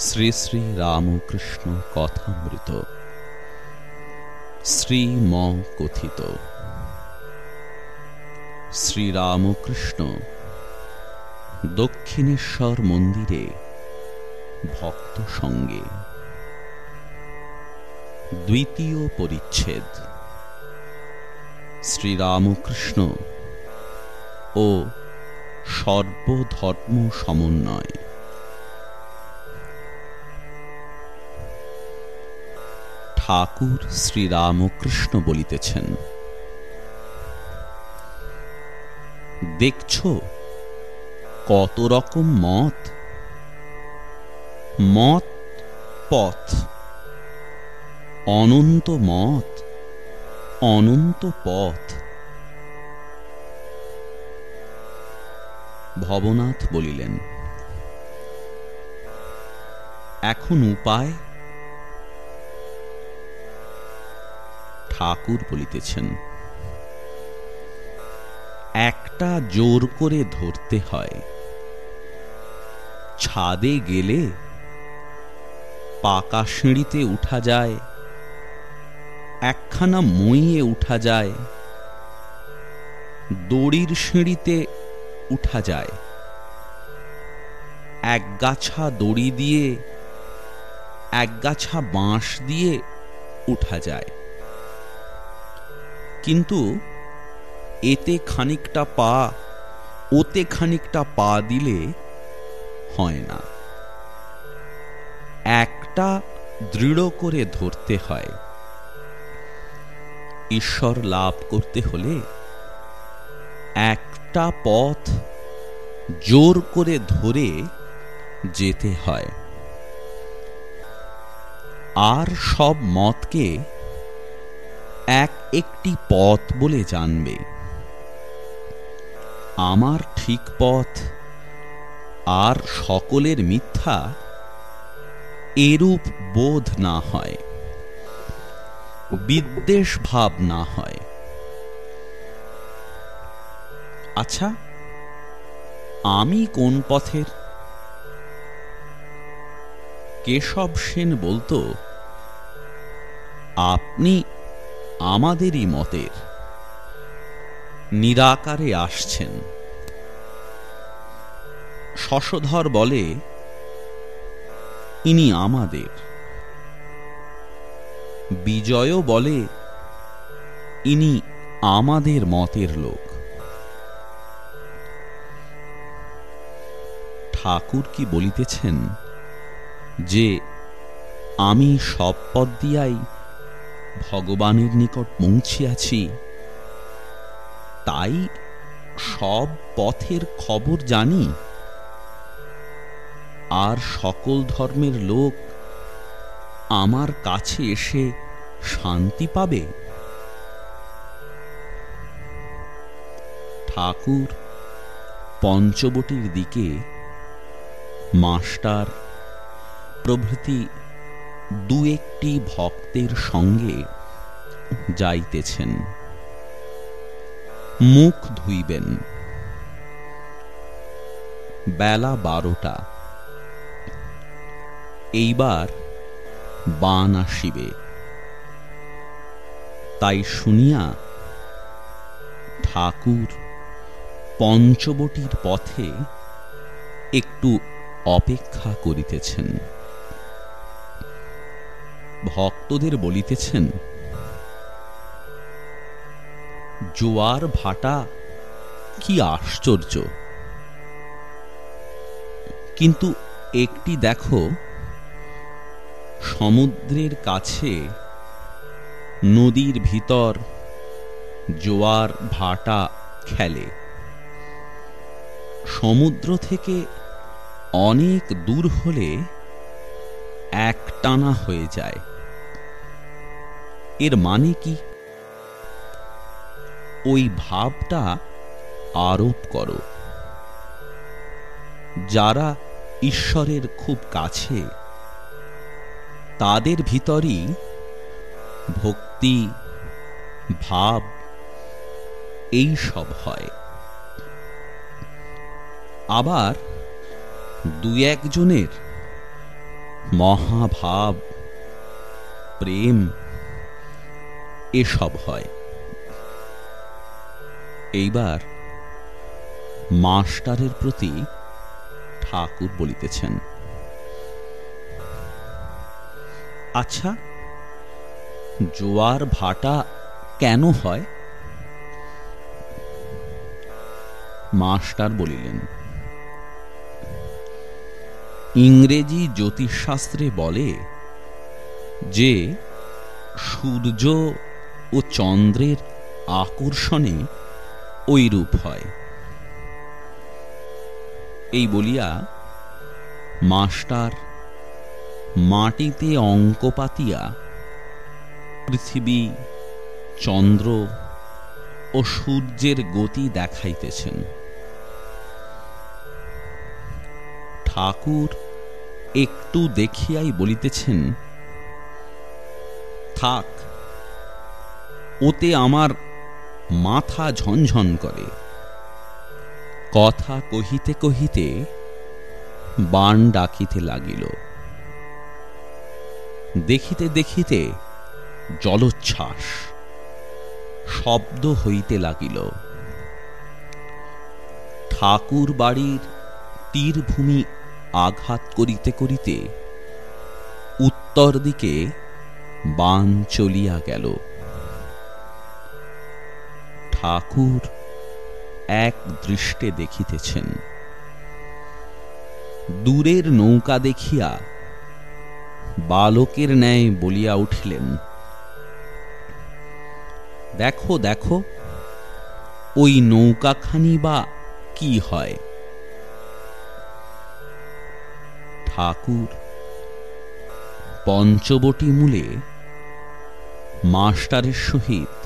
শ্রী শ্রী রামকৃষ্ণ কথামৃত। শ্রীম কথিত। শ্রীরামকৃষ্ণ, দক্ষিণেশ্বর মন্দিরে ভক্ত সঙ্গে। দ্বিতীয় পরিচ্ছেদ। শ্রীরামকৃষ্ণ ও সর্বধর্ম সমন্বয়। ঠাকুর শ্রীরামকৃষ্ণ বলিতেছেন। দেখছ কত রকম মত? মত পথ। অনন্ত মত, অনন্ত পথ। ভবনাথ বলিলেন, এখন উপায় ঠাকুর বলিতেছেন, একটা জোর করে ধরতে হয়। ছাদে গেলে পাকা সিঁড়িতে উঠা যায়, একখানা মইয়ে উঠা যায়, দড়ির সিঁড়িতে উঠা যায়। এক গাছা দড়ি দিয়ে এক গাছা বাঁশ দিয়ে উঠা যায়। কিন্তু এতে খানিকটা পা, ওতে খানিকটা পা দিলে হয় না। একটা দৃঢ় করে ধরতে হয়। ঈশ্বর লাভ করতে হলে একটা পথ জোর করে ধরে যেতে হয়। আর সব মতকে এক একটি পথ বলে জানবে। আমার ঠিক পথ আর সকলের মিথ্যা এরূপ বোধ না হয়, বিদ্বেষ ভাব না হয়। আচ্ছা আমি কোন পথের? কেশব সেন বলতো, আপনি আমাদেরই মতের নিরাকারে আসছেন। শশধর বলে, ইনি আমাদের। বিজয়ও বলে, ইনি আমাদের মতের লোক। ঠাকুর কি বলিতেছেন যে, আমি সব পদ দিয়াই ভগবানের নিকট পৌঁছিয়াছি তাই সব পথের খবর জানি। আর সকল ধর্মের লোক আমার কাছে এসে শান্তি পাবে। ঠাকুর পঞ্চবটির দিকে মাস্টার প্রভৃতি দু একটি ভক্তের সঙ্গে যাইতেছেন। মুখ ধুইবেন। বেলা বারোটা। এইবার বান আসিবে। তাই শুনিয়া ঠাকুর পঞ্চবটির পথে একটু অপেক্ষা করিতেছেন। ভক্তদের বলিতেছেন, জোয়ার ভাটা, কি আশ্চর্য। কিন্তু একটি দেখো, সমুদ্রের কাছে নদীর ভিতর জোয়ার ভাটা খেলে। সমুদ্র থেকে অনেক দূর হলে এক টানা হয়ে যায়। এর মানে কি? ওই ভাবটা আরোপ করো। যারা ঈশ্বরের খুব কাছে, তাদের ভিতরই ভক্তি, ভাব, এই সব হয়। আবার দু একজনের মহাভাব, প্রেম এসব হয়। এইবার মাস্টারের প্রতি ঠাকুর বলিতেছেন আচ্ছা জোয়ার ভাটা কেন হয়? মাস্টার বলিলেন, ইংরেজি জ্যোতিষশাস্ত্রে বলে যে, সূর্য ও চন্দ্রের আকর্ষণে ওই রূপ হয়। এই বলিয়া মাস্টার মাটিতে অঙ্ক পাতিয়া পৃথিবী, চন্দ্র ও সূর্যের গতি দেখাইতেছেন। ঠাকুর একটু দেখিয়াই বলিতেছেন, থাক ওতে আমার মাথা ঝনঝন করে। কথা কহিতে কহিতে বান ডাকিতে লাগিল। দেখিতে দেখিতে জলোচ্ছ্বাস, শব্দ হইতে লাগিল। ঠাকুর বাড়ির তীরভূমি আঘাত করিতে করিতে উত্তর দিকে বান চলিয়া গেল। ঠাকুর এক দৃষ্টে দেখিতেছেন। দূরের নৌকা দেখিয়া বালকের ন্যায় বলিয়া উঠিলেন, দেখো দেখো, ওই নৌকাখানি বা কি হয়? ঠাকুর পঞ্চবটি মূলে মাস্টারের সহিত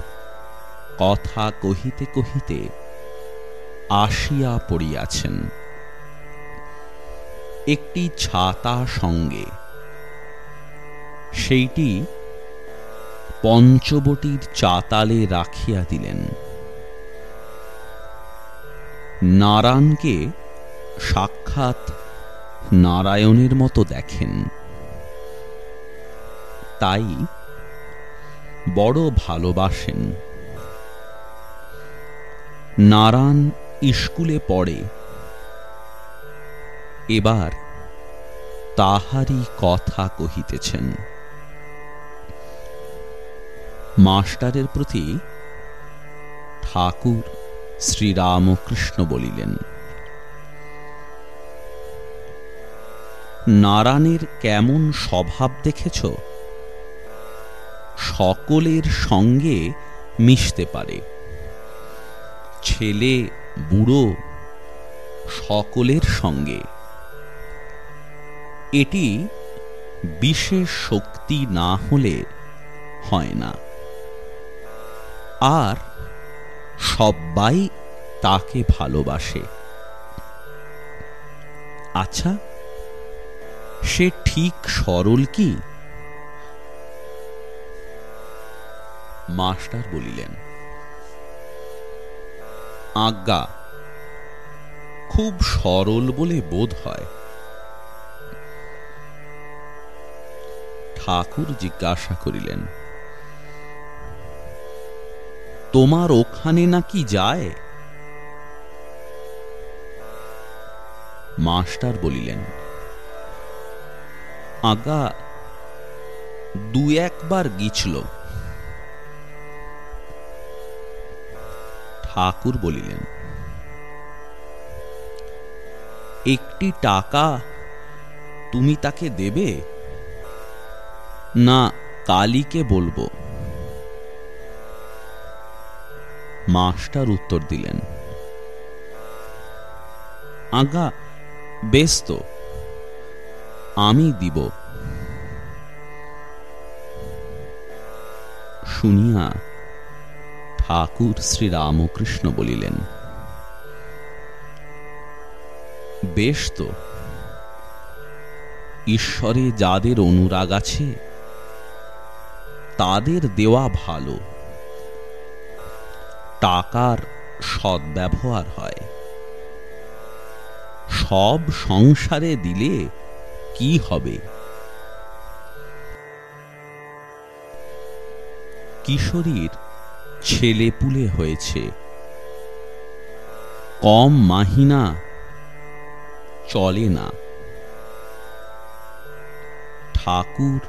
কথা কহিতে কহিতে আসিয়া পড়িয়াছেন। একটি ছাতা সঙ্গে, সেইটি পঞ্চবটির চাতালে রাখিয়া দিলেন। নারায়ণকে সাক্ষাৎ নারায়ণের মতো দেখেন। তাই বড় ভালোবাসেন। নারায়ণ স্কুলে পড়ে। এবার তাহারই কথা কহিতেছেন। মাস্টারের প্রতি ঠাকুর শ্রীরামকৃষ্ণ বলিলেন, নারায়ণের কেমন স্বভাব দেখেছ? সকলের সঙ্গে মিশতে পারে। ছেলে, বুড়ো সকলের সঙ্গে। এটি বিশেষ শক্তি না হলে হয় না। আর সবাই তাকে ভালোবাসে। আচ্ছা সে ঠিক সরল কি? মাস্টার বলিলেন আজ্ঞা। খুব সরল বলে বোধ হয়। ঠাকুর জিজ্ঞাসা করিলেন, তোমার ওখানে নাকি যায়? মাস্টার বলিলেন, আজ্ঞা দু একবার গিছল ঠাকুর বলিলেন, একটি টাকা তুমি তাকে দেবে? না, কালীকে বলব। মাস্টার উত্তর দিলেন আজ্ঞা বেশ তো, আমি দিব। শুনিয়া ঠাকুর শ্রীরামকৃষ্ণ বলিলেন, বেশ তো, ঈশ্বরে যাদের অনুরাগ আছে, তাদের দেওয়া ভালো। টাকার সদ্ব্যবহার হয়। সব সংসারে দিলে কি হবে? কিশোরীর ছেলে পুলে হয়েছে। কম মাহিনা চলে না। ঠাকুর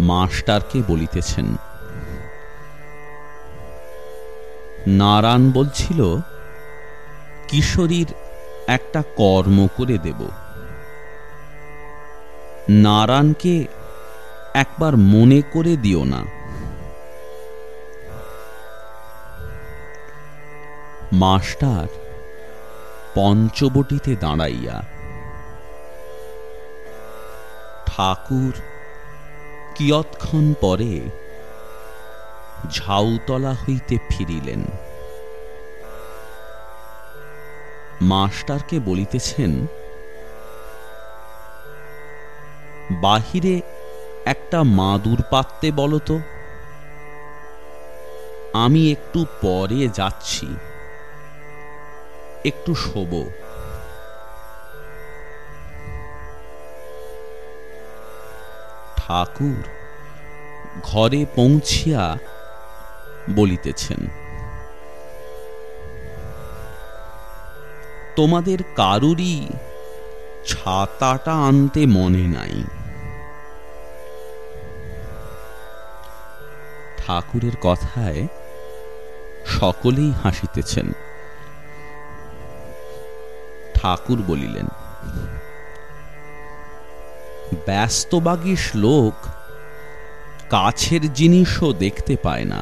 মাস্টারকে বলিতেছেন, নারায়ণ বলছিল, কিশোরীর একটা কর্ম করে দেব। নারায়ণকে একবার মনে করে দিও না। মাস্টার পঞ্চবটিতে দাঁড়াইয়া ঠাকুর কিয়ৎক্ষণ পরে ঝাউতলা হইতে ফিরিলেন। মাস্টারকে বলিতেছেন, বাহিরে একটা মাদুর পাততে বলতো আমি একটু পরে যাচ্ছি। একটু শোব। ঠাকুর ঘরে পৌঁছিয়া বলিতেছেন, তোমাদের কারুরই ছাতাটা আনতে মনে নাই। ঠাকুরের কথায় সকলেই হাসিতেছেন। ঠাকুর বলিলেন ব্যস্তবাগিস লোক, কাছের জিনিসও দেখতে পায় না।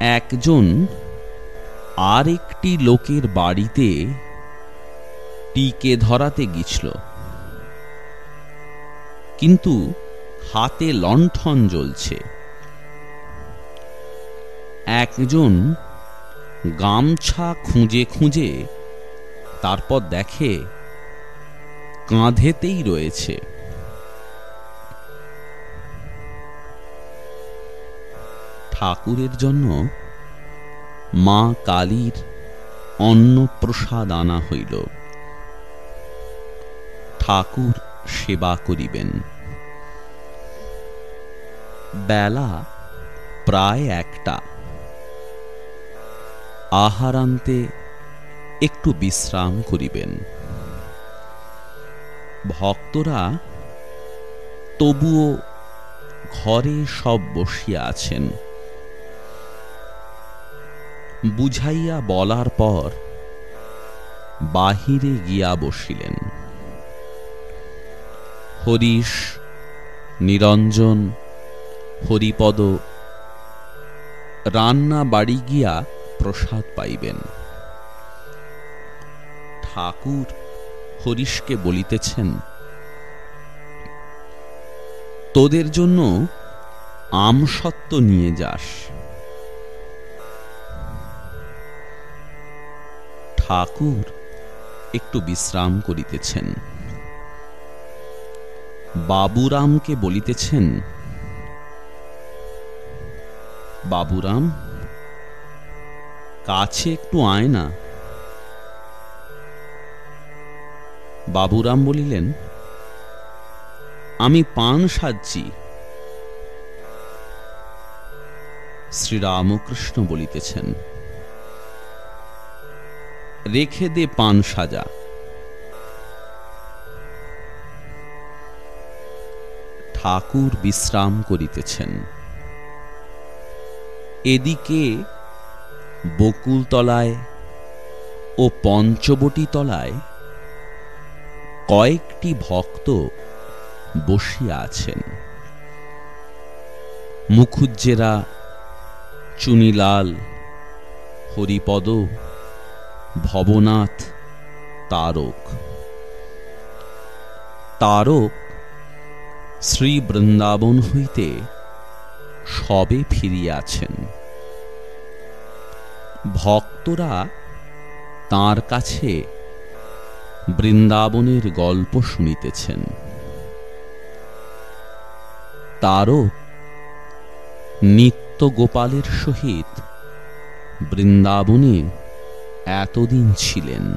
একজন আর একটি লোকের বাড়িতে টিকে ধরাতে গিছল কিন্তু হাতে লণ্ঠন জ্বলছে। একজন গামছা খুঁজে খুঁজে তারপর দেখে কাঁধেতেই রয়েছে। ঠাকুরের জন্য মা কালীর অন্ন প্রসাদ আনা হইল। ঠাকুর সেবা করিবেন। বেলা প্রায় একটা। আহারান্তে একটু বিশ্রাম করিবেন। ভক্তরা তবুও ঘরে সব বসিয়া আছেন। বুঝাইয়া বলার পর বাহিরে গিয়া বসিলেন। হরিশ, নিরঞ্জন, হরিপদ রান্না বাড়ি গিয়া প্রসাদ পাইবেন। ঠাকুর হরিশকে বলিতেছেন, তোদের জন্য আমসত্ব নিয়ে যাস। ঠাকুর একটু বিশ্রাম করিতেছেন। বাবুরামকে বলিতেছেন, বাবুরাম কাছে একটু আয় না। বাবুরাম বলিলেন, আমি পান সাজছি। শ্রীরামকৃষ্ণ বলিতেছেন, রেখে দে পান সাজা। ঠাকুর বিশ্রাম করিতেছেন। এদিকে বকুলতলায় ও পঞ্চবটি তলায় কয়েকটি ভক্ত বসিয়া আছেন। মুখুজ্জেরা চুনিলাল, হরিপদ, ভবনাথ তারক। তারক শ্রী বৃন্দাবন হইতে সবে ফিরিয়াছেন। ভক্তরা তার কাছে বৃন্দাবনের গল্প শুনিতেছেন। তারও নিত্য গোপালের সহিত বৃন্দাবনে এতদিন ছিলেন।